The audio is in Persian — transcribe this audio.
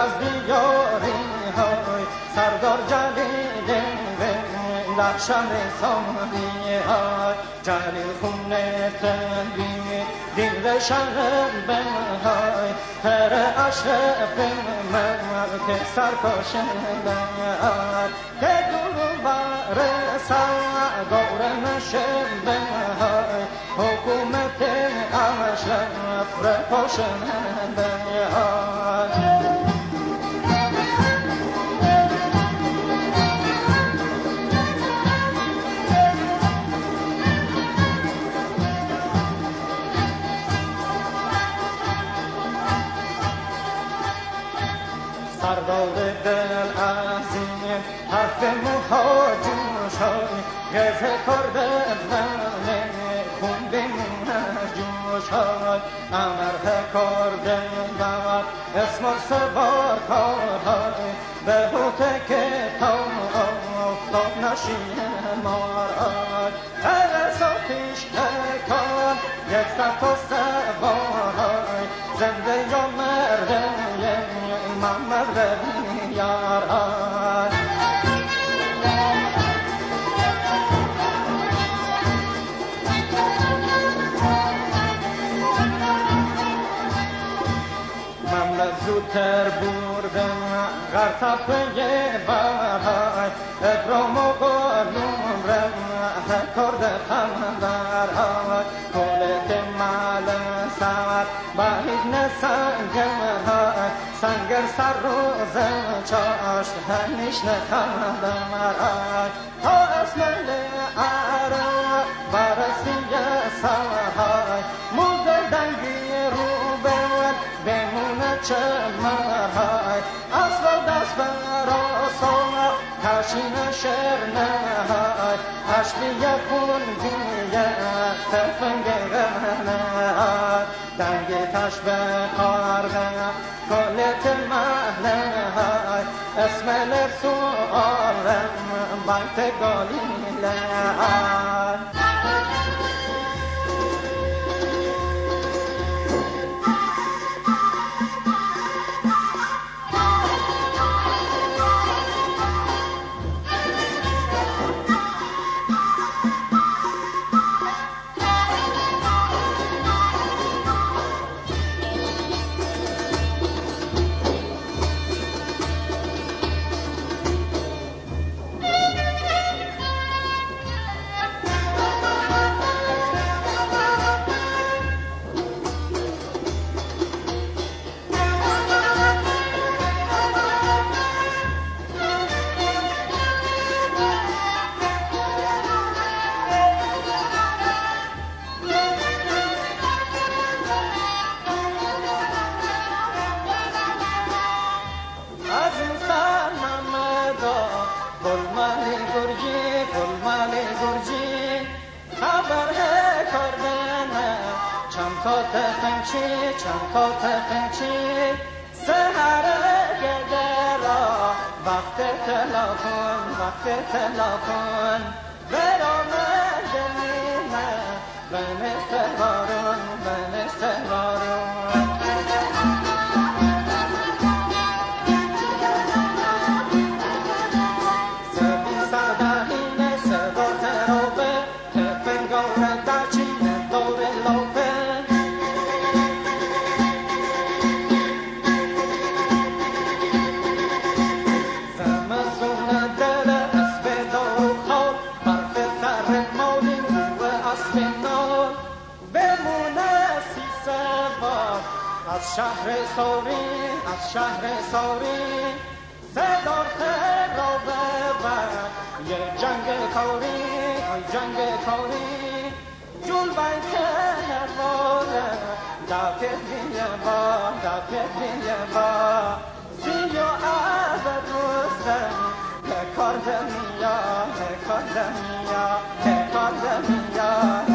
از دیاری های سردار جلیل بخشم سانی های جلیل خون تنبی دیر شهر بهای هر اشرف من که سرکاش بر که دور بر سگار نشم بهای حکومت اشرف رکاش بهای حرف مهاجوش های گزه کرده من خون بمونه جوش های امر کرده بعد اسم سوار کار های به حوت که تا افتاد نشین مار های هر پیش کار یک سر تا سوار های زنده یا مرده محمد ربی یاران بردم غرطفه برای ابرام و قلوم رم کرده خمدر کلت مال سر باید نسنگر سنگر سر روز چاشت هنیش نخمدر تا اسم عرب برسی سرهای موزه دنگی رو بر بمونه چمرهای دست براسا کشین شر نهای عشقی یکون دیگه تفنگ نهای دنگی تش به قارغه کلت های اسم لسوارم بایت گالیله از چند تا تفنچی چند تا تفنچی سهر گده را وقت تلافون وقت تلافون برامن از شهر ساری از شهر ساری صدار را ببر یه جنگ کاری آی جنگ کاری. جول بیت نواره دفت بیه با دفت بیه با. سی و عبد رستم که کار دنیا که کار دنیا که کار دنیا.